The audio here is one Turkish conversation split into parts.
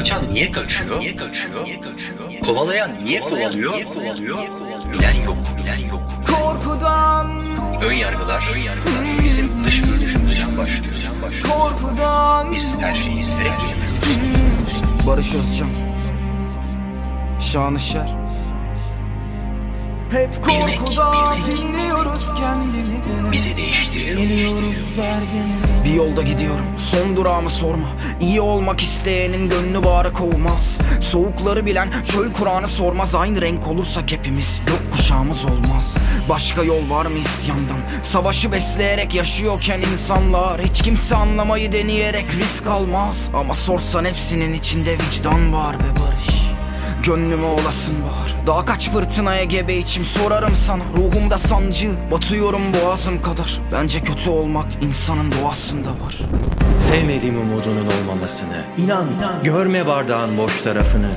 Kaçan niye kaçıyor? Niye kaçıyor? Niye kaçıyor? Kovalayan niye kovalıyor? Niye kovalıyor? Bilen yok, bilen yok. Korkudan, Ön yargılar, ön yargılar bizim dış görünüşümüzden başlıyor. korkudan Biz her şeyi yapıyoruz. Barış Özcan Şanışer hep korkudan yeniliyoruz kendimize. Bizi değiştiriyor. Yeniliyoruz derdimize. Bir yolda gidiyorum son durağımı sorma. İyi olmak isteyenin gönlü bağrı olmaz Soğukları bilen çöl Kur'an'ı sormaz. Aynı renk olursak hepimiz yok kuşağımız olmaz. Başka yol var mı isyandan? Savaşı besleyerek yaşıyorken insanlar Hiç kimse anlamayı deneyerek risk almaz. Ama sorsan hepsinin içinde vicdan var ve Gönlüme olasın var Daha kaç fırtınaya gebe içim sorarım sana. Ruhumda sancı batıyorum boğazım kadar. Bence kötü olmak insanın doğasında var. Sevmediğim umudunun olmamasını İnan, görme bardağın boş tarafını.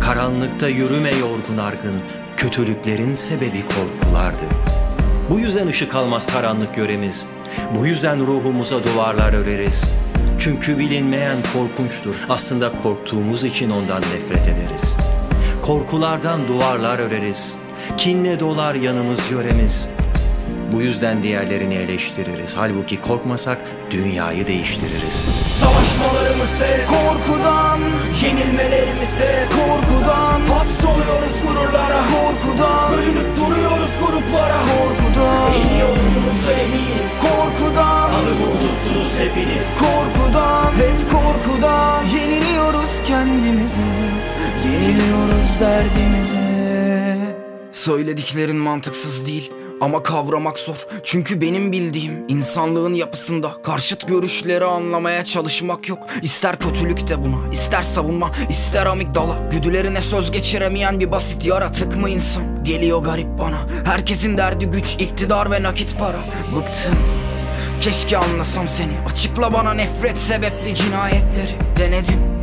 Karanlıkta yürüme yorgun argın Kötülüklerin sebebi korkulardı. Bu yüzden ışık almaz karanlık yöremiz Bu yüzden ruhumuza duvarlar öreriz Çünkü bilinmeyen korkunçtur. Aslında korktuğumuz için ondan nefret ederiz. Korkulardan duvarlar öreriz. Kinle dolar yanımız yöremiz. Bu yüzden diğerlerini eleştiririz. Halbuki korkmasak dünyayı değiştiririz. Savaşmalarımı sev. Korkudan. Yenilmelerimi sev. Korkudan. Hapsoluyoruz gururlara. Korkudan. Bölünüp duruyoruz gruplara. Korkudan kendimize Yeniliyoruz derdimize. Söylediklerin mantıksız değil ama kavramak zor. Çünkü benim bildiğim insanlığın yapısında Karşıt görüşleri anlamaya çalışmak yok. İster kötülük de buna ister savunma ister amigdala. Güdülerine söz geçiremeyen bir basit yaratık mı insan? Geliyor garip bana. Herkesin derdi güç iktidar ve nakit para. Bıktım. Keşke anlasam seni. Açıkla bana nefret sebepli cinayetleri. Denedim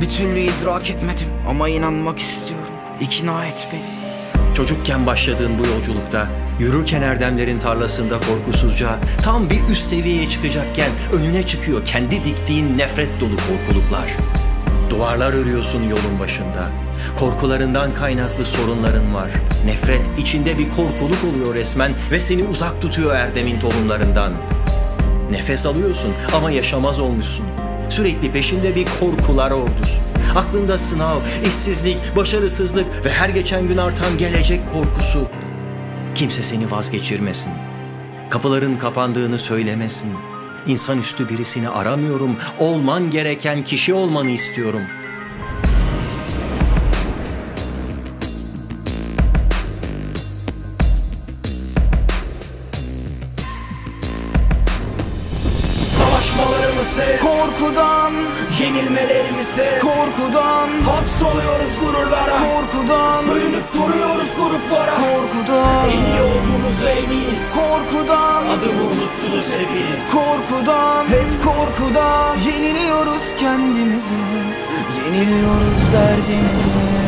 Bir türlü idrak etmedim Ama inanmak istiyorum İkna et beni Çocukken başladığın bu yolculukta yürürken erdemlerin tarlasında korkusuzca tam bir üst seviyeye çıkacakken önüne çıkıyor kendi diktiğin nefret dolu korkuluklar. Duvarlar örüyorsun yolun başında. Korkularından kaynaklı sorunların var. Nefret içinde bir korkuluk oluyor resmen ve seni uzak tutuyor erdemin tohumlarından. Nefes alıyorsun ama yaşamaz olmuşsun. Sürekli peşinde bir korkular ordusu. Aklında sınav, işsizlik, başarısızlık ve her geçen gün artan gelecek korkusu. Kimse seni vazgeçirmesin. Kapıların kapandığını söylemesin. İnsanüstü birisini aramıyorum. Olman gereken kişi olmanı istiyorum. Sev Korkudan. Yenilmelerimi sev Korkudan. Hapsoluyoruz gururlara. Korkudan. Bölünüp duruyoruz gruplara. Korkudan. En iyi olduğumuzu eminiz. Korkudan. Adımı unuttunuz hepiniz. Korkudan. Hep korkudan. Yeniliyoruz kendimize Yeniliyoruz derdimize